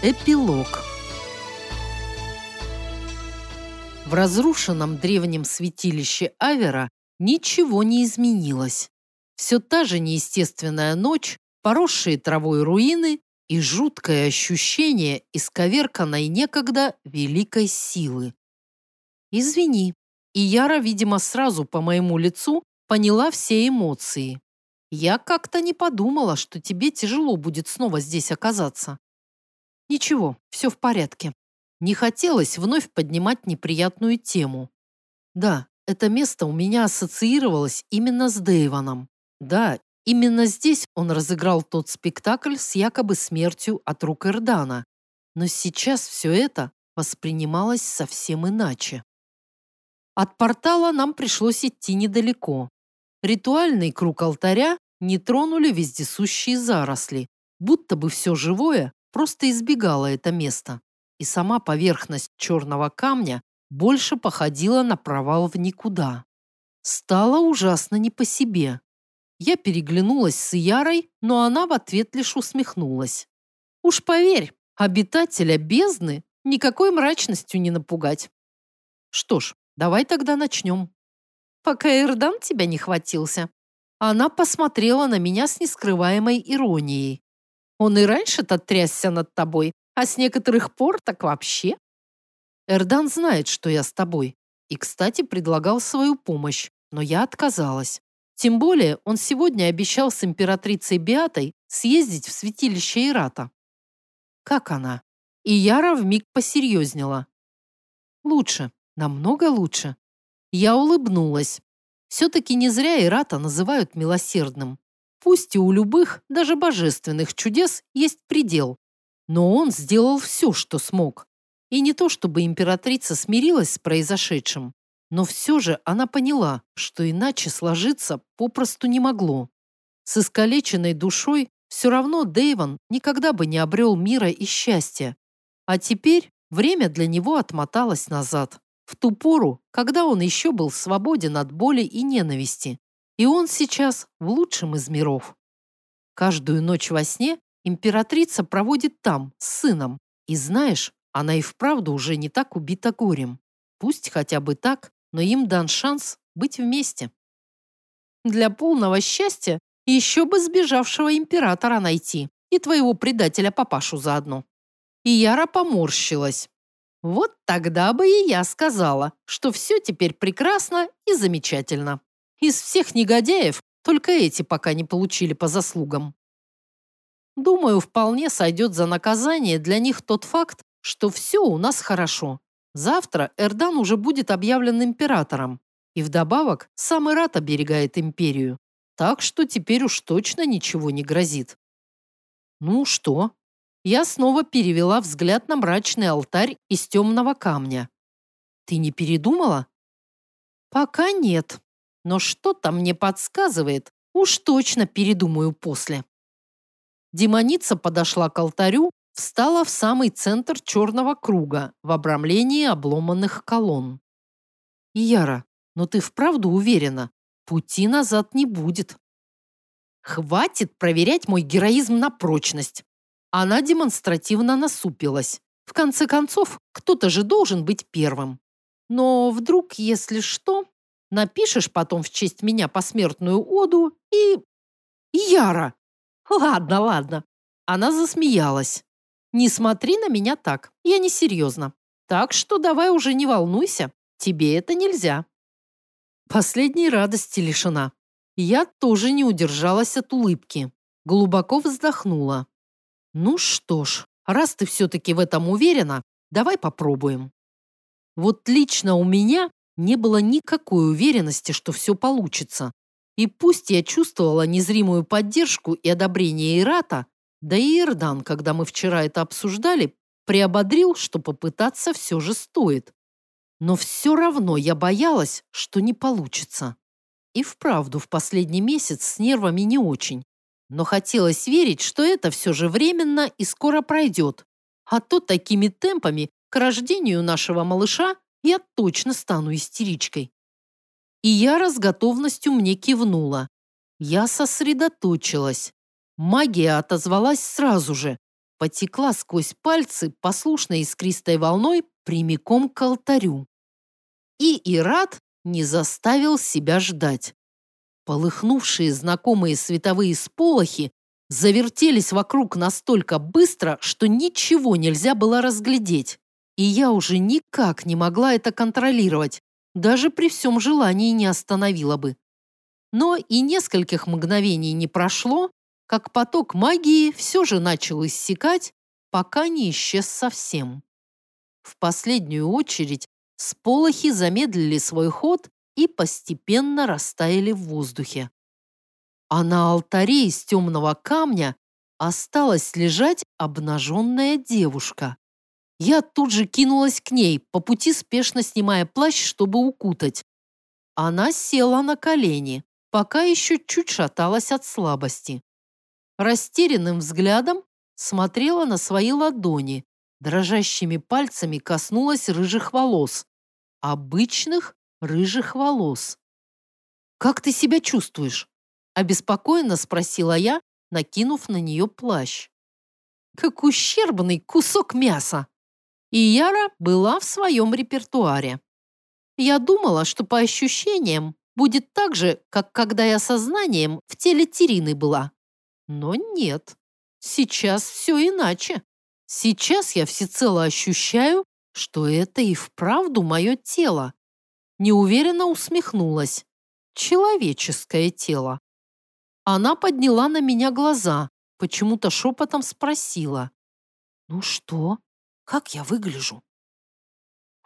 Эпилог В разрушенном древнем святилище Авера ничего не изменилось. Все та же неестественная ночь, поросшие травой руины и жуткое ощущение исковерканной некогда великой силы. «Извини». И Яра, видимо, сразу по моему лицу поняла все эмоции. «Я как-то не подумала, что тебе тяжело будет снова здесь оказаться». «Ничего, все в порядке. Не хотелось вновь поднимать неприятную тему. Да, это место у меня ассоциировалось именно с Дэйвоном. Да, именно здесь он разыграл тот спектакль с якобы смертью от рук Эрдана. Но сейчас все это воспринималось совсем иначе. От портала нам пришлось идти недалеко. Ритуальный круг алтаря не тронули вездесущие заросли, будто бы все живое просто избегало это место и сама поверхность черного камня больше походила на провал в никуда. Стало ужасно не по себе. Я переглянулась с Ярой, но она в ответ лишь усмехнулась. Уж поверь, обитателя бездны никакой мрачностью не напугать. Что ж, давай тогда начнем. Пока Эрдан тебя не хватился. Она посмотрела на меня с нескрываемой иронией. Он и раньше-то трясся над тобой, а с некоторых пор так вообще. Эрдан знает, что я с тобой. И, кстати, предлагал свою помощь, но я отказалась. Тем более он сегодня обещал с императрицей Беатой съездить в святилище Ирата. Как она? И Яра вмиг посерьезнела. Лучше, намного лучше. Я улыбнулась. Все-таки не зря Ирата называют милосердным. Пусть и у любых, даже божественных чудес есть предел, но он сделал все, что смог. И не то, чтобы императрица смирилась с произошедшим, но все же она поняла, что иначе сложиться попросту не могло. С искалеченной душой все равно Дэйвон никогда бы не обрел мира и счастья. А теперь время для него отмоталось назад, в ту пору, когда он еще был свободен от боли и ненависти. И он сейчас в лучшем из миров. Каждую ночь во сне Императрица проводит там, с сыном. И знаешь, она и вправду уже не так убита горем. Пусть хотя бы так, но им дан шанс быть вместе. Для полного счастья еще бы сбежавшего императора найти и твоего предателя папашу заодно. И Яра поморщилась. Вот тогда бы и я сказала, что все теперь прекрасно и замечательно. Из всех негодяев только эти пока не получили по заслугам. Думаю, вполне сойдет за наказание для них тот факт, что все у нас хорошо. Завтра Эрдан уже будет объявлен императором. И вдобавок сам Ират оберегает империю. Так что теперь уж точно ничего не грозит. Ну что? Я снова перевела взгляд на мрачный алтарь из темного камня. Ты не передумала? Пока нет. Но что-то мне подсказывает, уж точно передумаю после. Демоница подошла к алтарю, встала в самый центр черного круга в обрамлении обломанных колонн. «Яра, но ты вправду уверена, пути назад не будет?» «Хватит проверять мой героизм на прочность!» Она демонстративно насупилась. В конце концов, кто-то же должен быть первым. Но вдруг, если что, напишешь потом в честь меня посмертную оду и... Яра! Ладно, ладно. Она засмеялась. Не смотри на меня так. Я не серьезно. Так что давай уже не волнуйся. Тебе это нельзя. Последней радости лишена. Я тоже не удержалась от улыбки. Глубоко вздохнула. Ну что ж, раз ты все-таки в этом уверена, давай попробуем. Вот лично у меня не было никакой уверенности, что все получится. И пусть я чувствовала незримую поддержку и одобрение Ирата, да и Ирдан, когда мы вчера это обсуждали, приободрил, что попытаться все же стоит. Но все равно я боялась, что не получится. И вправду в последний месяц с нервами не очень. Но хотелось верить, что это все же временно и скоро пройдет. А то такими темпами к рождению нашего малыша я точно стану истеричкой. И Яра с готовностью мне кивнула. Я сосредоточилась. Магия отозвалась сразу же. потекла сквозь пальцы, послушной искристой волной, прямиком к алтарю. И Ират не заставил себя ждать. Полыхнувшие знакомые световые сполохи завертелись вокруг настолько быстро, что ничего нельзя было разглядеть. И я уже никак не могла это контролировать, даже при всем желании не остановила бы. Но и нескольких мгновений не прошло, как поток магии все же начал иссякать, пока не исчез совсем. В последнюю очередь сполохи замедлили свой ход и постепенно растаяли в воздухе. А на алтаре из темного камня осталась лежать обнаженная девушка. Я тут же кинулась к ней, по пути спешно снимая плащ, чтобы укутать. Она села на колени, пока еще чуть шаталась от слабости. Растерянным взглядом смотрела на свои ладони, дрожащими пальцами коснулась рыжих волос. Обычных рыжих волос. «Как ты себя чувствуешь?» Обеспокоенно спросила я, накинув на нее плащ. «Как ущербный кусок мяса!» И Яра была в своем репертуаре. Я думала, что по ощущениям будет так же, как когда я сознанием в теле Терины была. Но нет, сейчас все иначе. Сейчас я всецело ощущаю, что это и вправду мое тело. Неуверенно усмехнулась. Человеческое тело. Она подняла на меня глаза, почему-то шепотом спросила. «Ну что? Как я выгляжу?»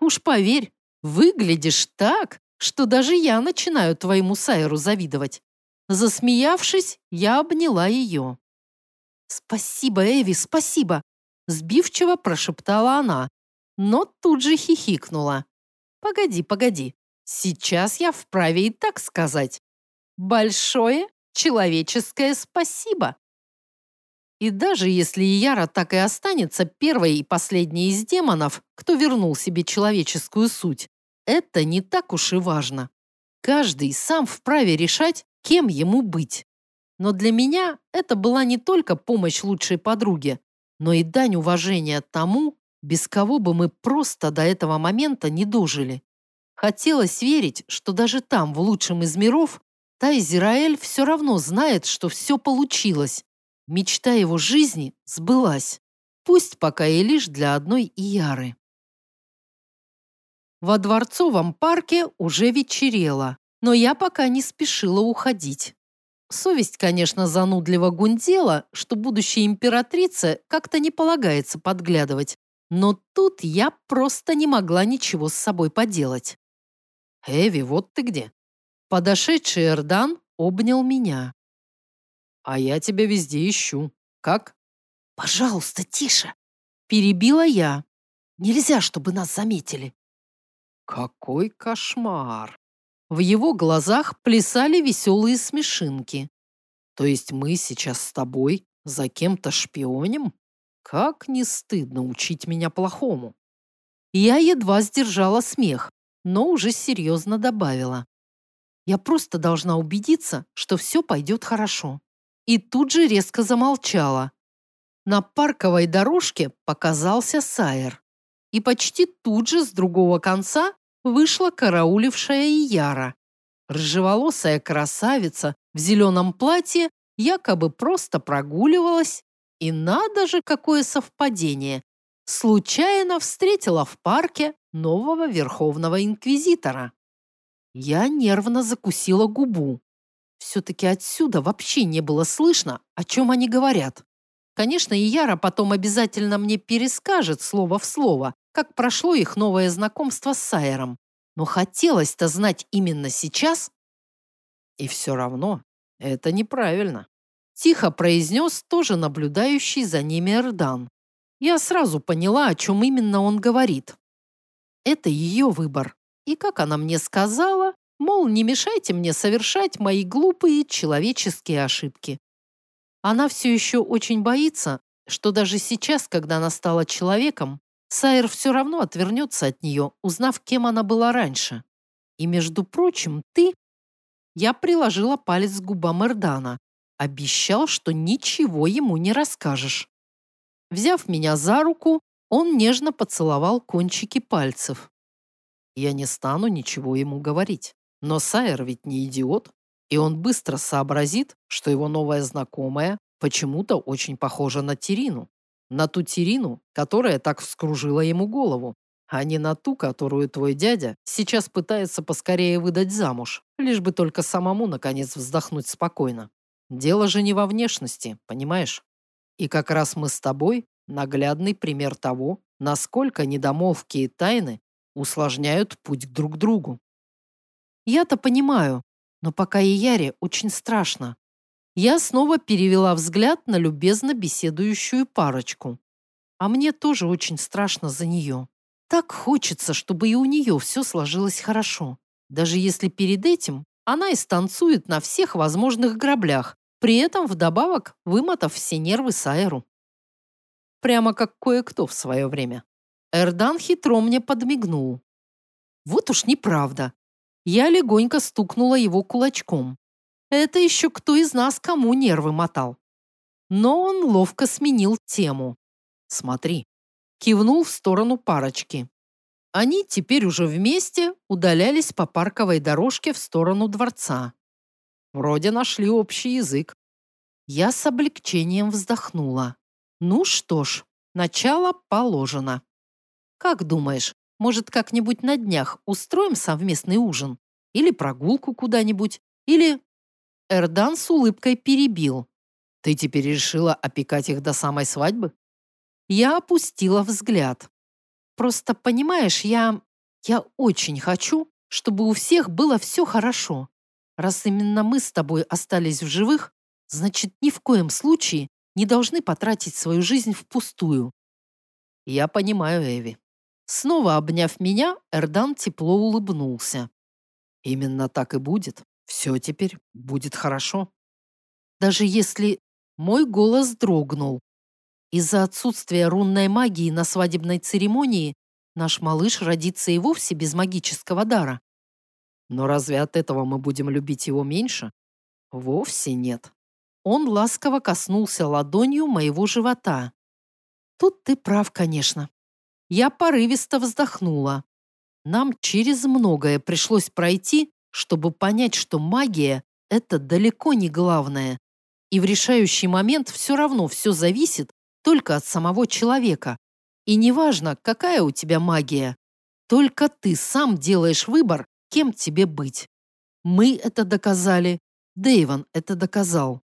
«Уж поверь, выглядишь так, что даже я начинаю твоему Сайру завидовать». Засмеявшись, я обняла ее. «Спасибо, Эви, спасибо!» Сбивчиво прошептала она, но тут же хихикнула. «Погоди, погоди, сейчас я вправе и так сказать. Большое человеческое спасибо!» И даже если Яра так и останется первой и последней из демонов, кто вернул себе человеческую суть, это не так уж и важно. Каждый сам вправе решать, кем ему быть. Но для меня это была не только помощь лучшей подруге, но и дань уважения тому, без кого бы мы просто до этого момента не дожили. Хотелось верить, что даже там, в лучшем из миров, та Израиль все равно знает, что все получилось. Мечта его жизни сбылась. Пусть пока и лишь для одной Ияры. Во дворцовом парке уже вечерело но я пока не спешила уходить. Совесть, конечно, занудливо гундела, что будущей императрице как-то не полагается подглядывать, но тут я просто не могла ничего с собой поделать. «Эви, вот ты где!» Подошедший Эрдан обнял меня. «А я тебя везде ищу. Как?» «Пожалуйста, тише!» Перебила я. «Нельзя, чтобы нас заметили». «Какой кошмар!» В его глазах плясали веселые смешинки. То есть мы сейчас с тобой за кем-то шпионим? Как не стыдно учить меня плохому. Я едва сдержала смех, но уже серьезно добавила. Я просто должна убедиться, что все пойдет хорошо. И тут же резко замолчала. На парковой дорожке показался Сайер. И почти тут же с другого конца вышла караулившая Яра. Рыжеволосая красавица в зеленом платье якобы просто прогуливалась, и надо же, какое совпадение. Случайно встретила в парке нового Верховного Инквизитора. Я нервно закусила губу. Все-таки отсюда вообще не было слышно, о чем они говорят. Конечно, и Яра потом обязательно мне перескажет слово в слово, как прошло их новое знакомство с Сайером. Но хотелось-то знать именно сейчас. И все равно это неправильно. Тихо произнес тоже наблюдающий за ними Эрдан. Я сразу поняла, о чем именно он говорит. Это ее выбор. И как она мне сказала, мол, не мешайте мне совершать мои глупые человеческие ошибки. Она все еще очень боится, что даже сейчас, когда она стала человеком, Сайер все равно отвернется от нее, узнав, кем она была раньше. И, между прочим, ты... Я приложила палец к губам Эрдана. Обещал, что ничего ему не расскажешь. Взяв меня за руку, он нежно поцеловал кончики пальцев. Я не стану ничего ему говорить. Но Сайер ведь не идиот, и он быстро сообразит, что его новая знакомая почему-то очень похожа на Терину. На ту Терину, которая так вскружила ему голову, а не на ту, которую твой дядя сейчас пытается поскорее выдать замуж, лишь бы только самому, наконец, вздохнуть спокойно. Дело же не во внешности, понимаешь? И как раз мы с тобой наглядный пример того, насколько недомолвки и тайны усложняют путь друг к другу. Я-то понимаю, но пока и Яре очень страшно. Я снова перевела взгляд на любезно беседующую парочку. А мне тоже очень страшно за нее. Так хочется, чтобы и у нее все сложилось хорошо. Даже если перед этим она и станцует на всех возможных граблях, при этом вдобавок вымотав все нервы Сайру. Прямо как кое-кто в свое время. Эрдан хитро мне подмигнул. Вот уж неправда. Я легонько стукнула его кулачком. Это еще кто из нас кому нервы мотал. Но он ловко сменил тему. Смотри. Кивнул в сторону парочки. Они теперь уже вместе удалялись по парковой дорожке в сторону дворца. Вроде нашли общий язык. Я с облегчением вздохнула. Ну что ж, начало положено. Как думаешь, может, как-нибудь на днях устроим совместный ужин? Или прогулку куда-нибудь? Или...» Эрдан с улыбкой перебил. «Ты теперь решила опекать их до самой свадьбы?» Я опустила взгляд. «Просто, понимаешь, я... Я очень хочу, чтобы у всех было все хорошо. Раз именно мы с тобой остались в живых, значит, ни в коем случае не должны потратить свою жизнь впустую. Я понимаю, Эви. Снова обняв меня, Эрдан тепло улыбнулся. Именно так и будет. Все теперь будет хорошо. Даже если мой голос дрогнул. Из-за отсутствия рунной магии на свадебной церемонии наш малыш родится и вовсе без магического дара. Но разве от этого мы будем любить его меньше? Вовсе нет. Он ласково коснулся ладонью моего живота. Тут ты прав, конечно. Я порывисто вздохнула. Нам через многое пришлось пройти, чтобы понять, что магия – это далеко не главное. И в решающий момент все равно все зависит только от самого человека. И неважно, какая у тебя магия, только ты сам делаешь выбор, кем тебе быть. Мы это доказали, Дэйвон это доказал.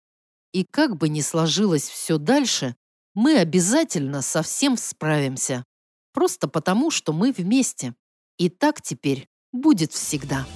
И как бы ни сложилось все дальше, мы обязательно со всем справимся. Просто потому, что мы вместе. И так теперь будет всегда.